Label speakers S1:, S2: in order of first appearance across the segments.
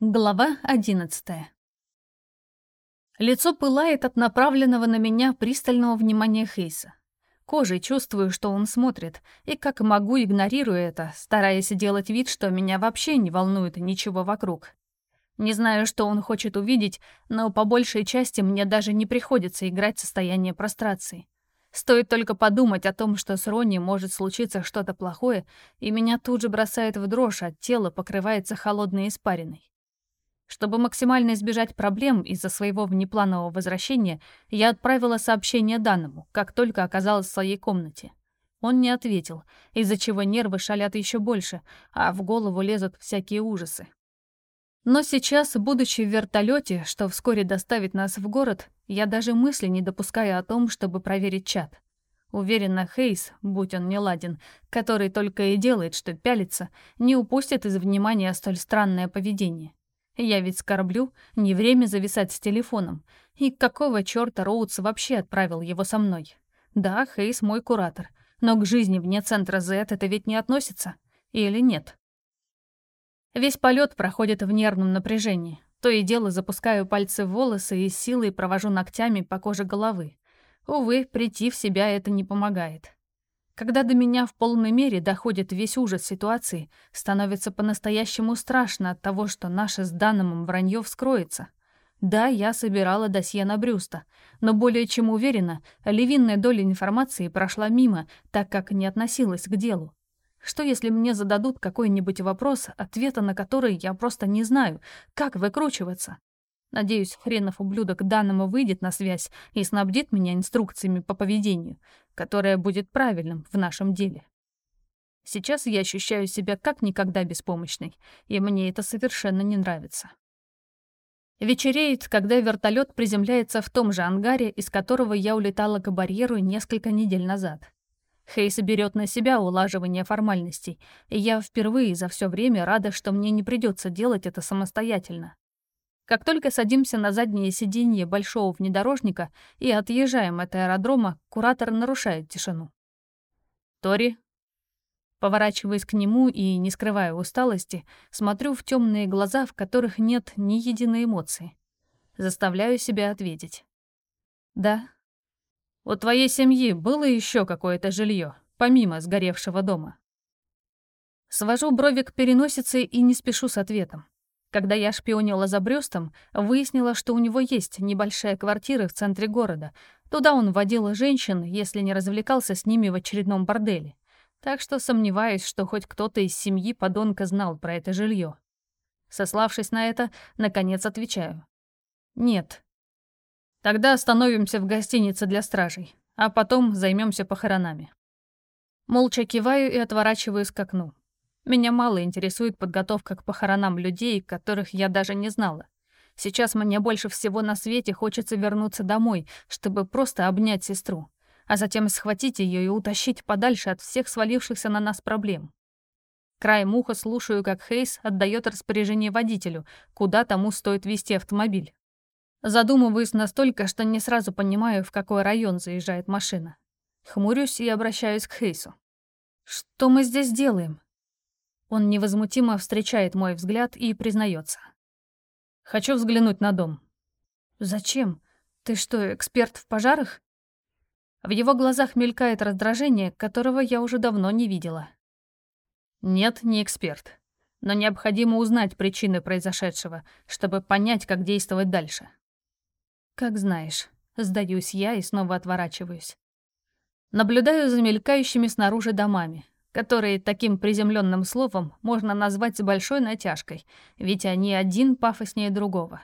S1: Глава одиннадцатая. Лицо пылает от направленного на меня пристального внимания Хейса. Кожей чувствую, что он смотрит, и как могу, игнорирую это, стараясь делать вид, что меня вообще не волнует ничего вокруг. Не знаю, что он хочет увидеть, но по большей части мне даже не приходится играть состояние прострации. Стоит только подумать о том, что с Ронни может случиться что-то плохое, и меня тут же бросает в дрожь, а тело покрывается холодной испариной. Чтобы максимально избежать проблем из-за своего внепланового возвращения, я отправила сообщение данному, как только оказалась в своей комнате. Он не ответил, из-за чего нервы шалят еще больше, а в голову лезут всякие ужасы. Но сейчас, будучи в вертолете, что вскоре доставит нас в город, я даже мысли не допускаю о том, чтобы проверить чат. Уверена, Хейс, будь он не ладен, который только и делает, что пялится, не упустит из внимания столь странное поведение. Я ведь скорблю, не время зависать с телефоном. И какого чёрта Роудс вообще отправил его со мной? Да, Хейс мой куратор, но к жизни вне центра Z это ведь не относится. Или нет? Весь полет проходит в нервном напряжении. То и дело запускаю пальцы в волосы и силой провожу ногтями по коже головы. Увы, прийти в себя это не помогает. Когда до меня в полной мере доходит весь ужас ситуации, становится по-настоящему страшно от того, что наше с Даномом вранье вскроется. Да, я собирала досье на Брюста, но более чем уверена, львиная доля информации прошла мимо, так как не относилась к делу. Что если мне зададут какой-нибудь вопрос, ответа на который я просто не знаю, как выкручиваться? Надеюсь, хренов ублюдок данному выйдет на связь и снабдит меня инструкциями по поведению, которое будет правильным в нашем деле. Сейчас я ощущаю себя как никогда беспомощной, и мне это совершенно не нравится. Вечереет, когда вертолет приземляется в том же ангаре, из которого я улетала к барьеру несколько недель назад. Хейс берет на себя улаживание формальностей, и я впервые за все время рада, что мне не придется делать это самостоятельно. Как только садимся на заднее сиденье большого внедорожника и отъезжаем от аэродрома, куратор нарушает тишину. «Тори?» Поворачиваясь к нему и, не скрывая усталости, смотрю в темные глаза, в которых нет ни единой эмоции. Заставляю себя ответить. «Да». «У твоей семьи было еще какое-то жилье, помимо сгоревшего дома?» Свожу брови к переносице и не спешу с ответом. Когда я шпионила за Брюстом, выяснила, что у него есть небольшая квартира в центре города. Туда он водил женщин, если не развлекался с ними в очередном борделе. Так что сомневаюсь, что хоть кто-то из семьи подонка знал про это жилье. Сославшись на это, наконец отвечаю. «Нет». «Тогда остановимся в гостинице для стражей, а потом займемся похоронами». Молча киваю и отворачиваюсь к окну. Меня мало интересует подготовка к похоронам людей, которых я даже не знала. Сейчас мне больше всего на свете хочется вернуться домой, чтобы просто обнять сестру, а затем схватить ее и утащить подальше от всех свалившихся на нас проблем. Краем уха слушаю, как Хейс отдает распоряжение водителю, куда тому стоит вести автомобиль. Задумываюсь настолько, что не сразу понимаю, в какой район заезжает машина. Хмурюсь и обращаюсь к Хейсу. «Что мы здесь делаем?» Он невозмутимо встречает мой взгляд и признается. «Хочу взглянуть на дом». «Зачем? Ты что, эксперт в пожарах?» В его глазах мелькает раздражение, которого я уже давно не видела. «Нет, не эксперт. Но необходимо узнать причины произошедшего, чтобы понять, как действовать дальше». «Как знаешь». Сдаюсь я и снова отворачиваюсь. Наблюдаю за мелькающими снаружи домами, которые таким приземленным словом можно назвать с большой натяжкой, ведь они один пафоснее другого.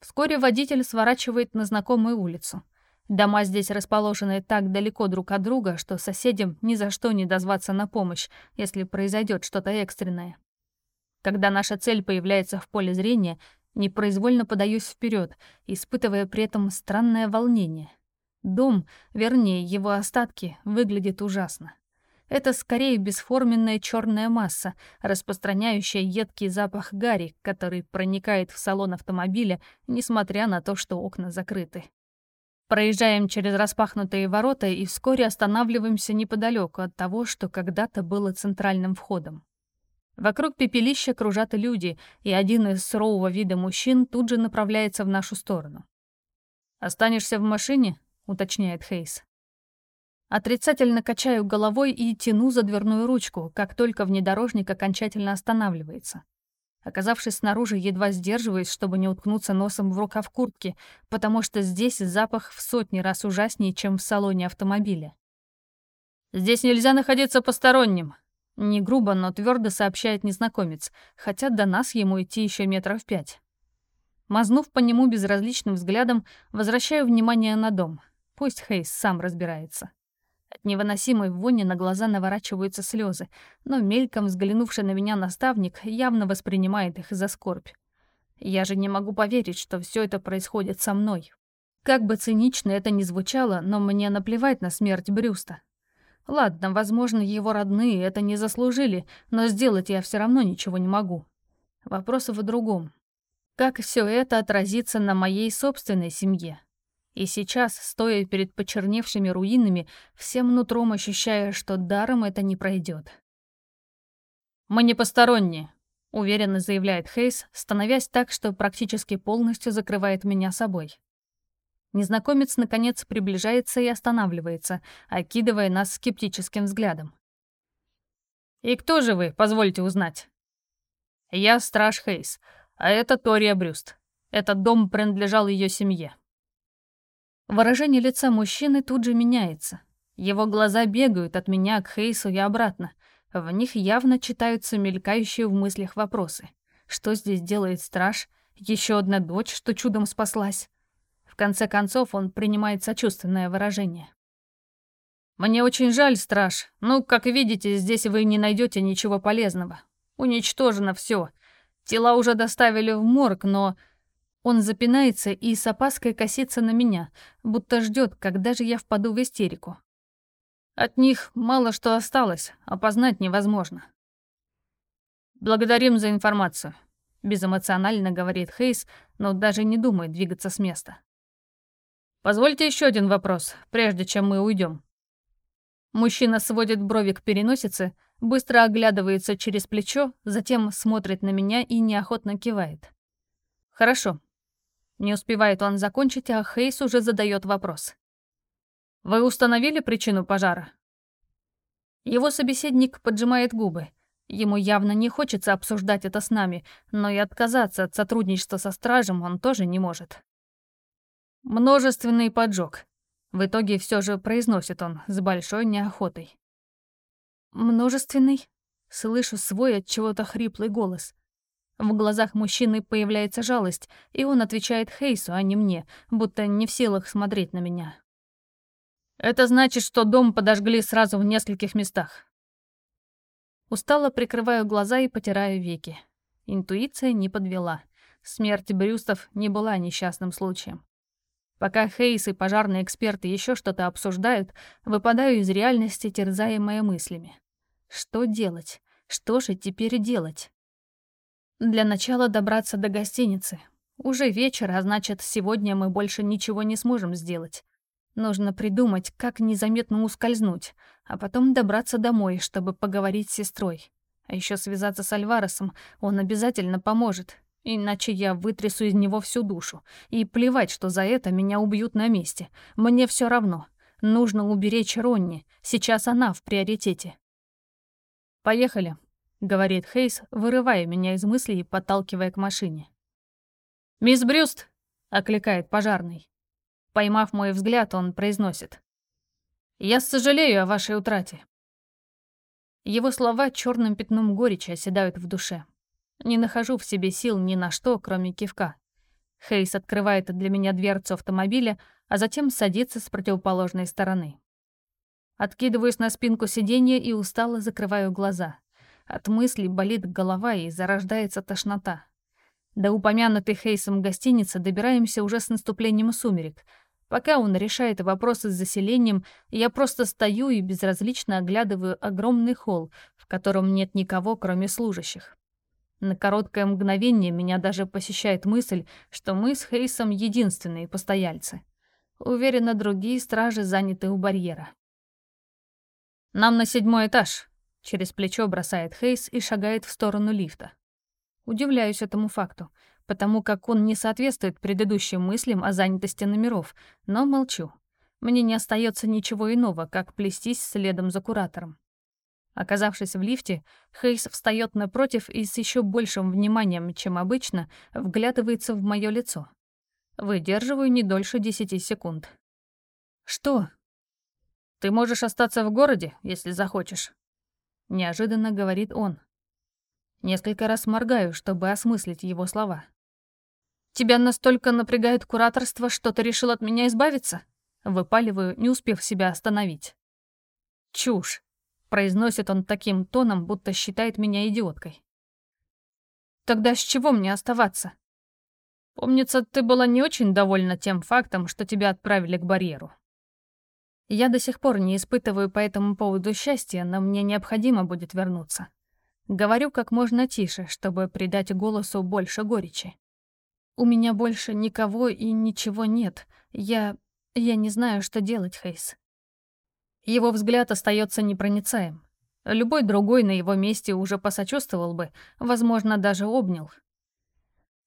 S1: Вскоре водитель сворачивает на знакомую улицу. Дома здесь расположены так далеко друг от друга, что соседям ни за что не дозваться на помощь, если произойдет что-то экстренное. Когда наша цель появляется в поле зрения, непроизвольно подаюсь вперед, испытывая при этом странное волнение. Дом, вернее, его остатки, выглядит ужасно. Это скорее бесформенная черная масса, распространяющая едкий запах гари, который проникает в салон автомобиля, несмотря на то, что окна закрыты. Проезжаем через распахнутые ворота и вскоре останавливаемся неподалеку от того, что когда-то было центральным входом. Вокруг пепелища кружат люди, и один из сурового вида мужчин тут же направляется в нашу сторону. «Останешься в машине?» — уточняет Хейс. Отрицательно качаю головой и тяну за дверную ручку, как только внедорожник окончательно останавливается. Оказавшись снаружи, едва сдерживаюсь, чтобы не уткнуться носом в рукав куртки, потому что здесь запах в сотни раз ужаснее, чем в салоне автомобиля. «Здесь нельзя находиться посторонним», — не грубо, но твердо сообщает незнакомец, хотя до нас ему идти еще метров пять. Мазнув по нему безразличным взглядом, возвращаю внимание на дом. Пусть Хейс сам разбирается. От невыносимой вони на глаза наворачиваются слезы, но мельком взглянувший на меня наставник явно воспринимает их за скорбь. Я же не могу поверить, что все это происходит со мной. Как бы цинично это ни звучало, но мне наплевать на смерть Брюста. Ладно, возможно, его родные это не заслужили, но сделать я все равно ничего не могу. Вопрос в другом. Как все это отразится на моей собственной семье? И сейчас, стоя перед почерневшими руинами, всем нутром ощущая, что даром это не пройдет. «Мы не посторонние», — уверенно заявляет Хейс, становясь так, что практически полностью закрывает меня собой. Незнакомец, наконец, приближается и останавливается, окидывая нас скептическим взглядом. «И кто же вы, позвольте узнать?» «Я страж Хейс, а это Тория Брюст. Этот дом принадлежал ее семье». Выражение лица мужчины тут же меняется. Его глаза бегают от меня к Хейсу и обратно. В них явно читаются мелькающие в мыслях вопросы. Что здесь делает страж? Еще одна дочь, что чудом спаслась? В конце концов он принимает сочувственное выражение. «Мне очень жаль, страж. Ну, как видите, здесь вы не найдете ничего полезного. Уничтожено все. Тела уже доставили в морг, но он запинается и с опаской косится на меня, будто ждет, когда же я впаду в истерику. От них мало что осталось, опознать невозможно. «Благодарим за информацию», — безэмоционально говорит Хейс, но даже не думает двигаться с места. «Позвольте еще один вопрос, прежде чем мы уйдем. Мужчина сводит брови к переносице, быстро оглядывается через плечо, затем смотрит на меня и неохотно кивает. «Хорошо, не успевает он закончить, а Хейс уже задает вопрос. «Вы установили причину пожара?» Его собеседник поджимает губы. Ему явно не хочется обсуждать это с нами, но и отказаться от сотрудничества со стражем он тоже не может. «Множественный поджог», — в итоге все же произносит он с большой неохотой. «Множественный?» — слышу свой от чего-то хриплый голос. В глазах мужчины появляется жалость, и он отвечает Хейсу, а не мне, будто не в силах смотреть на меня. «Это значит, что дом подожгли сразу в нескольких местах». Устало прикрываю глаза и потираю веки. Интуиция не подвела. Смерть Брюстов не была несчастным случаем. Пока Хейс и пожарные эксперты еще что-то обсуждают, выпадаю из реальности, терзаемая мыслями. Что делать? Что же теперь делать? Для начала добраться до гостиницы. Уже вечер, а значит, сегодня мы больше ничего не сможем сделать. Нужно придумать, как незаметно ускользнуть, а потом добраться домой, чтобы поговорить с сестрой. А еще связаться с Альваресом, он обязательно поможет, иначе я вытрясу из него всю душу. И плевать, что за это меня убьют на месте. Мне все равно. Нужно уберечь Ронни, сейчас она в приоритете. «Поехали», говорит Хейс, вырывая меня из мыслей и подталкивая к машине. «Мисс Брюст!» — окликает пожарный. Поймав мой взгляд, он произносит. «Я сожалею о вашей утрате». Его слова черным пятном горечи оседают в душе. Не нахожу в себе сил ни на что, кроме кивка. Хейс открывает для меня дверцу автомобиля, а затем садится с противоположной стороны. Откидываюсь на спинку сиденья и устало закрываю глаза. От мыслей болит голова и зарождается тошнота. До упомянутой Хейсом гостиницы добираемся уже с наступлением сумерек. Пока он решает вопросы с заселением, я просто стою и безразлично оглядываю огромный холл, в котором нет никого, кроме служащих. На короткое мгновение меня даже посещает мысль, что мы с Хейсом единственные постояльцы. Уверена, другие стражи заняты у барьера. «Нам на седьмой этаж», Через плечо бросает Хейс и шагает в сторону лифта. Удивляюсь этому факту, потому как он не соответствует предыдущим мыслям о занятости номеров, но молчу. Мне не остается ничего иного, как плестись следом за куратором. Оказавшись в лифте, Хейс встает напротив и с еще большим вниманием, чем обычно, вглядывается в мое лицо. Выдерживаю не дольше десяти секунд. «Что?» «Ты можешь остаться в городе, если захочешь», — неожиданно говорит он. Несколько раз моргаю, чтобы осмыслить его слова. «Тебя настолько напрягает кураторство, что ты решил от меня избавиться?» Выпаливаю, не успев себя остановить. «Чушь», — произносит он таким тоном, будто считает меня идиоткой. «Тогда с чего мне оставаться?» «Помнится, ты была не очень довольна тем фактом, что тебя отправили к барьеру». Я до сих пор не испытываю по этому поводу счастья, но мне необходимо будет вернуться. Говорю как можно тише, чтобы придать голосу больше горечи. У меня больше никого и ничего нет. Я... я не знаю, что делать, Хейс. Его взгляд остается непроницаем. Любой другой на его месте уже посочувствовал бы, возможно, даже обнял.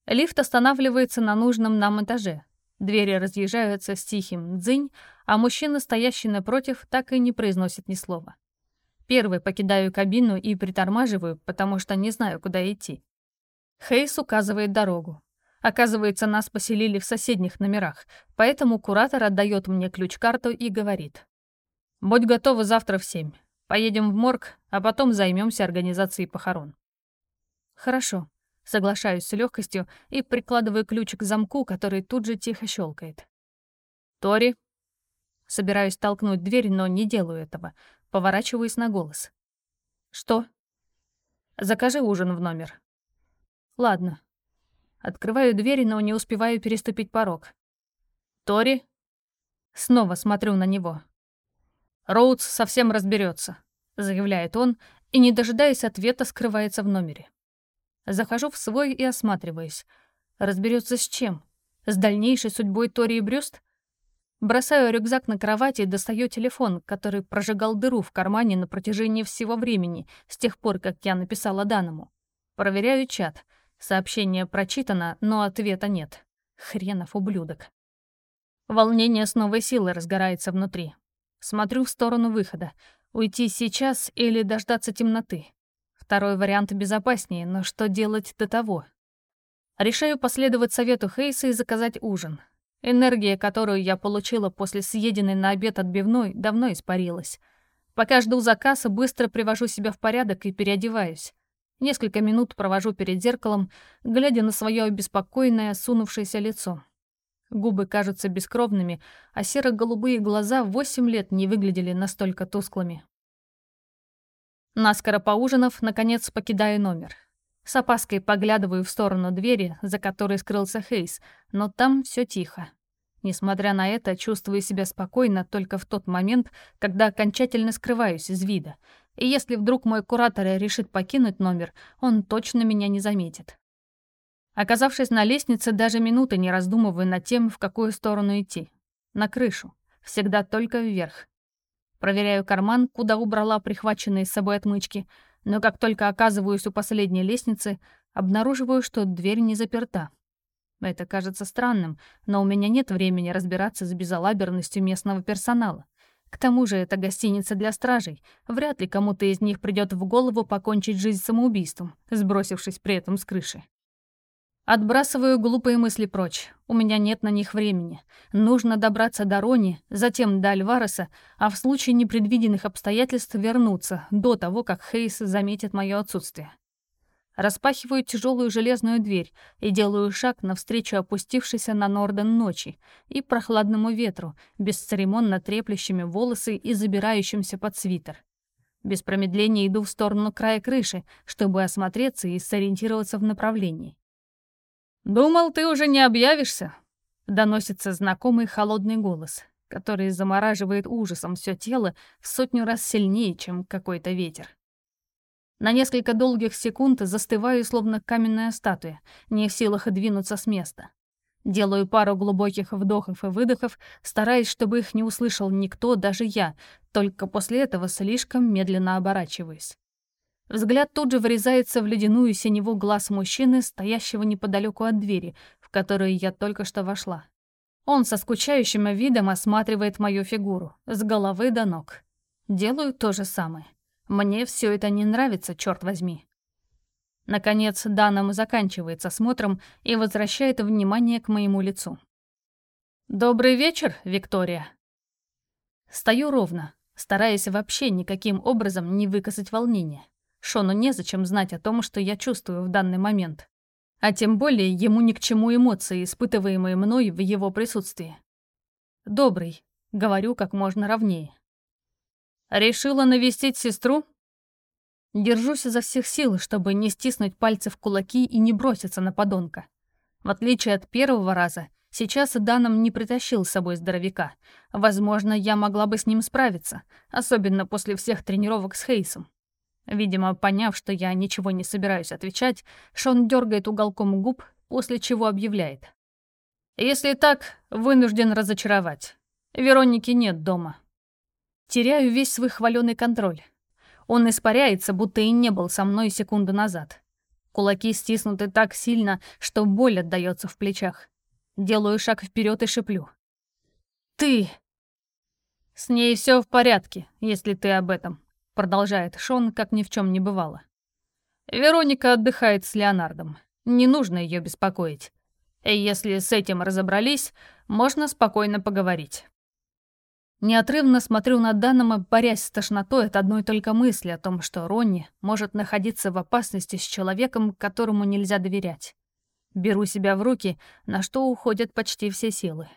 S1: Лифт останавливается на нужном нам этаже, Двери разъезжаются с тихим «дзынь», а мужчина, стоящий напротив, так и не произносит ни слова. Первый покидаю кабину и притормаживаю, потому что не знаю, куда идти. Хейс указывает дорогу. Оказывается, нас поселили в соседних номерах, поэтому куратор отдает мне ключ-карту и говорит. «Будь готова завтра в семь. Поедем в морг, а потом займемся организацией похорон». «Хорошо», Соглашаюсь с легкостью и прикладываю ключ к замку, который тут же тихо щелкает. «Тори?» Собираюсь толкнуть дверь, но не делаю этого. Поворачиваюсь на голос. «Что?» «Закажи ужин в номер». «Ладно». Открываю дверь, но не успеваю переступить порог. «Тори?» Снова смотрю на него. «Роудс совсем разберется, заявляет он, и, не дожидаясь ответа, скрывается в номере. Захожу в свой и осматриваюсь. Разберется с чем? С дальнейшей судьбой Тори и Брюст? Бросаю рюкзак на кровати и достаю телефон, который прожигал дыру в кармане на протяжении всего времени, с тех пор, как я написала данному. Проверяю чат. Сообщение прочитано, но ответа нет. Хренов ублюдок. Волнение с новой силой разгорается внутри. Смотрю в сторону выхода. Уйти сейчас или дождаться темноты. Второй вариант безопаснее, но что делать до того? Решаю последовать совету Хейса и заказать ужин. Энергия, которую я получила после съеденной на обед отбивной, давно испарилась. Пока жду заказа, быстро привожу себя в порядок и переодеваюсь. Несколько минут провожу перед зеркалом, глядя на свое обеспокоенное, сунувшееся лицо. Губы кажутся бескровными, а серо-голубые глаза восемь лет не выглядели настолько тусклыми. Наскоро поужинав, наконец покидаю номер. С опаской поглядываю в сторону двери, за которой скрылся Хейс, но там все тихо. Несмотря на это, чувствую себя спокойно только в тот момент, когда окончательно скрываюсь из вида. И если вдруг мой куратор решит покинуть номер, он точно меня не заметит. Оказавшись на лестнице, даже минуты не раздумываю над тем, в какую сторону идти. На крышу. Всегда только вверх. Проверяю карман, куда убрала прихваченные с собой отмычки, но как только оказываюсь у последней лестницы, обнаруживаю, что дверь не заперта. Это кажется странным, но у меня нет времени разбираться с безалаберностью местного персонала. К тому же это гостиница для стражей. Вряд ли кому-то из них придёт в голову покончить жизнь самоубийством, сбросившись при этом с крыши. Отбрасываю глупые мысли прочь. У меня нет на них времени. Нужно добраться до Рони, затем до Альвареса, а в случае непредвиденных обстоятельств вернуться до того, как Хейс заметит мое отсутствие. Распахиваю тяжелую железную дверь и делаю шаг навстречу опустившейся на Норден ночи и прохладному ветру, бесцеремонно треплющими волосы и забирающимся под свитер. Без промедления иду в сторону края крыши, чтобы осмотреться и сориентироваться в направлении. «Думал, ты уже не объявишься?» — доносится знакомый холодный голос, который замораживает ужасом все тело в сотню раз сильнее, чем какой-то ветер. На несколько долгих секунд застываю, словно каменная статуя, не в силах двинуться с места. Делаю пару глубоких вдохов и выдохов, стараясь, чтобы их не услышал никто, даже я, только после этого слишком медленно оборачиваюсь. Взгляд тут же врезается в ледяную синеву глаз мужчины, стоящего неподалеку от двери, в которую я только что вошла. Он со скучающим видом осматривает мою фигуру, с головы до ног. Делаю то же самое. Мне все это не нравится, черт возьми. Наконец, Даном заканчивает осмотром и возвращает внимание к моему лицу. «Добрый вечер, Виктория». Стою ровно, стараясь вообще никаким образом не выказать волнения. Шону незачем знать о том, что я чувствую в данный момент. А тем более ему ни к чему эмоции, испытываемые мной в его присутствии. «Добрый», — говорю как можно ровнее. «Решила навестить сестру?» Держусь изо всех сил, чтобы не стиснуть пальцы в кулаки и не броситься на подонка. В отличие от первого раза, сейчас Даном не притащил с собой здоровяка. Возможно, я могла бы с ним справиться, особенно после всех тренировок с Хейсом. Видимо, поняв, что я ничего не собираюсь отвечать, Шон дергает уголком губ, после чего объявляет. «Если так, вынужден разочаровать. Вероники нет дома». Теряю весь свой хваленый контроль. Он испаряется, будто и не был со мной секунду назад. Кулаки стиснуты так сильно, что боль отдаётся в плечах. Делаю шаг вперед и шиплю. «Ты!» «С ней все в порядке, если ты об этом», продолжает Шон, как ни в чем не бывало. Вероника отдыхает с Леонардом. Не нужно ее беспокоить. И если с этим разобрались, можно спокойно поговорить. Неотрывно смотрю на Данома, борясь с тошнотой от одной только мысли о том, что Ронни может находиться в опасности с человеком, которому нельзя доверять. Беру себя в руки, на что уходят почти все силы.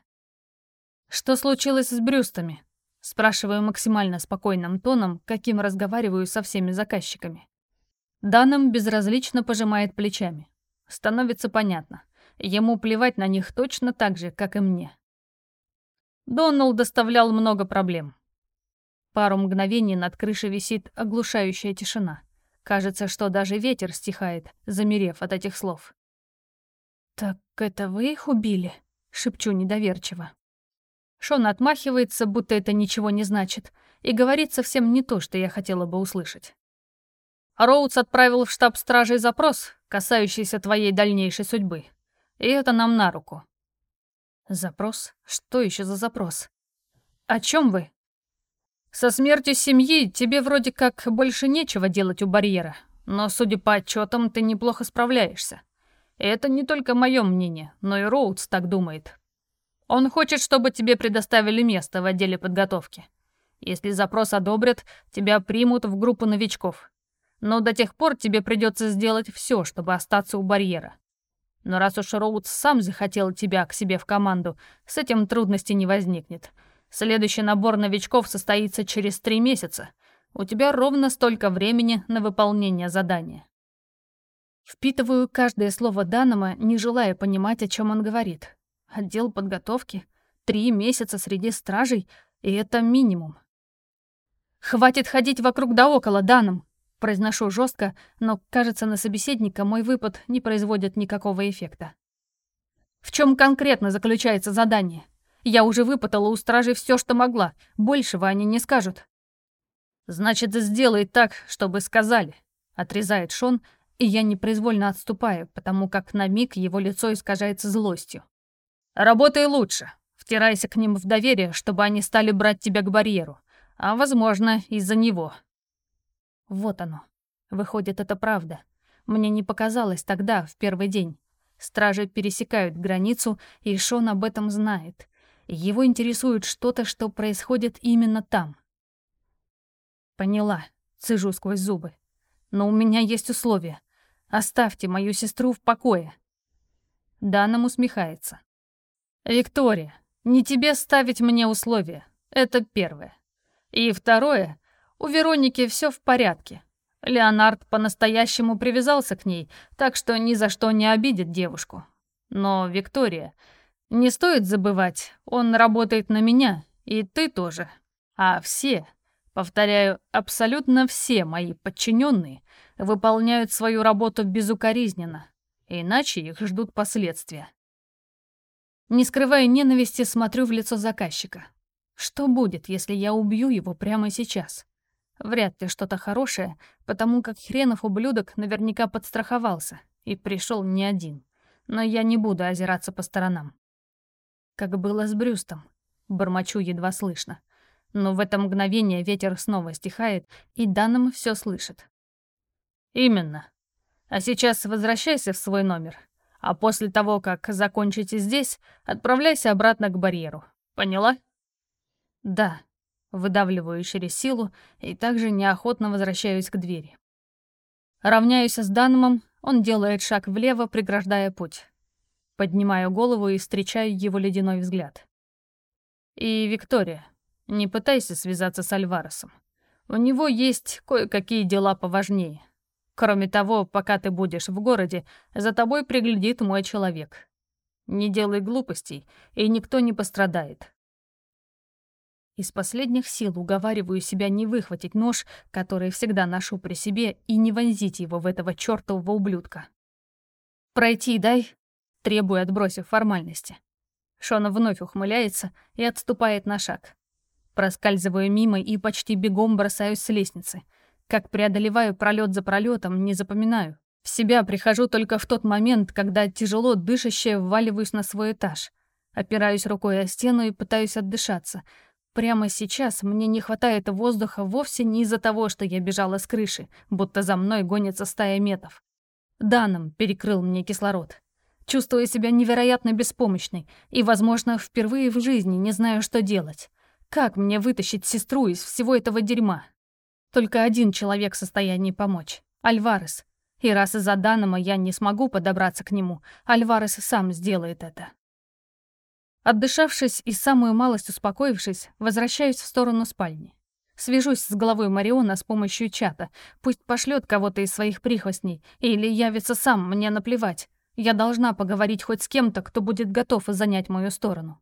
S1: Что случилось с Брюстами? Спрашиваю максимально спокойным тоном, каким разговариваю со всеми заказчиками. Данным безразлично пожимает плечами. Становится понятно. Ему плевать на них точно так же, как и мне. Дональд доставлял много проблем. Пару мгновений над крышей висит оглушающая тишина. Кажется, что даже ветер стихает, замерев от этих слов. «Так это вы их убили?» — шепчу недоверчиво. Шон отмахивается, будто это ничего не значит, и говорит совсем не то, что я хотела бы услышать. Роудс отправил в штаб стражей запрос, касающийся твоей дальнейшей судьбы. И это нам на руку. Запрос? Что еще за запрос? О чем вы? Со смертью семьи тебе вроде как больше нечего делать у барьера, но, судя по отчетам, ты неплохо справляешься. И это не только мое мнение, но и Роудс так думает. Он хочет, чтобы тебе предоставили место в отделе подготовки. Если запрос одобрят, тебя примут в группу новичков. Но до тех пор тебе придется сделать все, чтобы остаться у барьера. Но раз уж Роудс сам захотел тебя к себе в команду, с этим трудностей не возникнет. Следующий набор новичков состоится через три месяца. У тебя ровно столько времени на выполнение задания. Впитываю каждое слово Данома, не желая понимать, о чем он говорит. Отдел подготовки, три месяца среди стражей, и это минимум. «Хватит ходить вокруг да около, Даном!» Произношу жестко, но, кажется, на собеседника мой выпад не производит никакого эффекта. В чем конкретно заключается задание? Я уже выпытала у стражей все, что могла. Большего они не скажут. Значит, сделай так, чтобы сказали, отрезает Шон, и я непроизвольно отступаю, потому как на миг его лицо искажается злостью. Работай лучше. Втирайся к ним в доверие, чтобы они стали брать тебя к барьеру. А, возможно, из-за него. Вот оно. Выходит, это правда. Мне не показалось тогда, в первый день. Стражи пересекают границу, и Шон об этом знает. Его интересует что-то, что происходит именно там. Поняла, цыжу сквозь зубы. Но у меня есть условия. Оставьте мою сестру в покое. Данам усмехается. «Виктория, не тебе ставить мне условия. Это первое. И второе. У Вероники все в порядке. Леонард по-настоящему привязался к ней, так что ни за что не обидит девушку. Но, Виктория, не стоит забывать, он работает на меня, и ты тоже. А все, повторяю, абсолютно все мои подчиненные выполняют свою работу безукоризненно, иначе их ждут последствия. Не скрывая ненависти, смотрю в лицо заказчика. Что будет, если я убью его прямо сейчас? Вряд ли что-то хорошее, потому как хренов ублюдок наверняка подстраховался и пришел не один. Но я не буду озираться по сторонам. Как было с Брюстом. Бормочу едва слышно. Но в это мгновение ветер снова стихает, и Данным все слышит. «Именно. А сейчас возвращайся в свой номер. А после того, как закончите здесь, отправляйся обратно к барьеру. Поняла?» «Да», Выдавливаю через силу и также неохотно возвращаюсь к двери. Равняюсь с Данмом, он делает шаг влево, преграждая путь. Поднимаю голову и встречаю его ледяной взгляд. И, Виктория, не пытайся связаться с Альваресом. У него есть кое-какие дела поважнее. Кроме того, пока ты будешь в городе, за тобой приглядит мой человек. Не делай глупостей, и никто не пострадает. Из последних сил уговариваю себя не выхватить нож, который всегда ношу при себе, и не вонзить его в этого чёртового ублюдка. «Пройти дай», — требую, отбросив формальности. Шона вновь ухмыляется и отступает на шаг. Проскальзываю мимо и почти бегом бросаюсь с лестницы. Как преодолеваю пролет за пролетом, не запоминаю. В себя прихожу только в тот момент, когда тяжело дышащая вваливаюсь на свой этаж. Опираюсь рукой о стену и пытаюсь отдышаться — Прямо сейчас мне не хватает воздуха вовсе не из-за того, что я бежала с крыши, будто за мной гонится стая метов. Данным перекрыл мне кислород. Чувствую себя невероятно беспомощной и, возможно, впервые в жизни не знаю, что делать. Как мне вытащить сестру из всего этого дерьма? Только один человек в состоянии помочь — Альварес. И раз из-за Данома я не смогу подобраться к нему, Альварес сам сделает это. Отдышавшись и самую малость успокоившись, возвращаюсь в сторону спальни. Свяжусь с головой Мариона с помощью чата. Пусть пошлет кого-то из своих прихвостней. Или явится сам, мне наплевать. Я должна поговорить хоть с кем-то, кто будет готов занять мою сторону.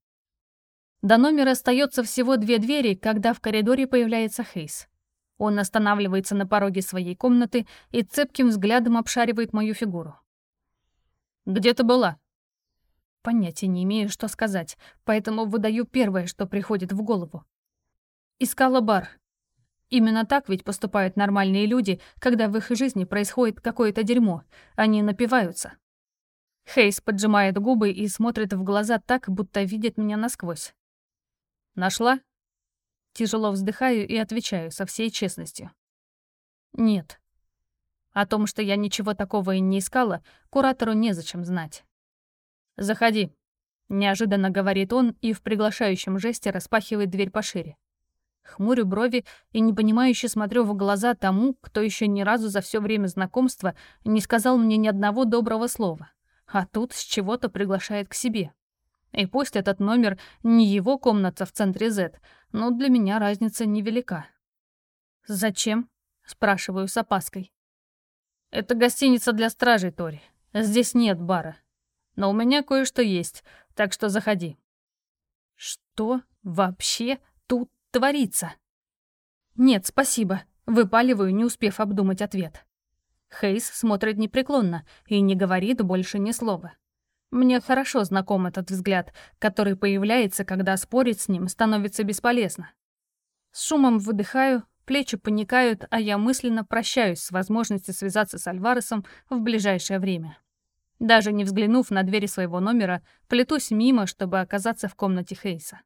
S1: До номера остается всего две двери, когда в коридоре появляется Хейс. Он останавливается на пороге своей комнаты и цепким взглядом обшаривает мою фигуру. «Где ты была?» Понятия не имею, что сказать, поэтому выдаю первое, что приходит в голову. Искала бар. Именно так ведь поступают нормальные люди, когда в их жизни происходит какое-то дерьмо. Они напиваются. Хейс поджимает губы и смотрит в глаза так, будто видит меня насквозь. «Нашла?» Тяжело вздыхаю и отвечаю со всей честностью. «Нет». О том, что я ничего такого и не искала, куратору незачем знать. «Заходи», — неожиданно говорит он и в приглашающем жесте распахивает дверь пошире. Хмурю брови и непонимающе смотрю в глаза тому, кто еще ни разу за все время знакомства не сказал мне ни одного доброго слова, а тут с чего-то приглашает к себе. И пусть этот номер не его комната в центре Z, но для меня разница невелика. «Зачем?» — спрашиваю с опаской. «Это гостиница для стражей, Тори. Здесь нет бара но у меня кое-что есть, так что заходи». «Что вообще тут творится?» «Нет, спасибо», — выпаливаю, не успев обдумать ответ. Хейс смотрит непреклонно и не говорит больше ни слова. Мне хорошо знаком этот взгляд, который появляется, когда спорить с ним становится бесполезно. С шумом выдыхаю, плечи паникают, а я мысленно прощаюсь с возможностью связаться с Альваресом в ближайшее время. Даже не взглянув на двери своего номера, плетусь мимо, чтобы оказаться в комнате Хейса.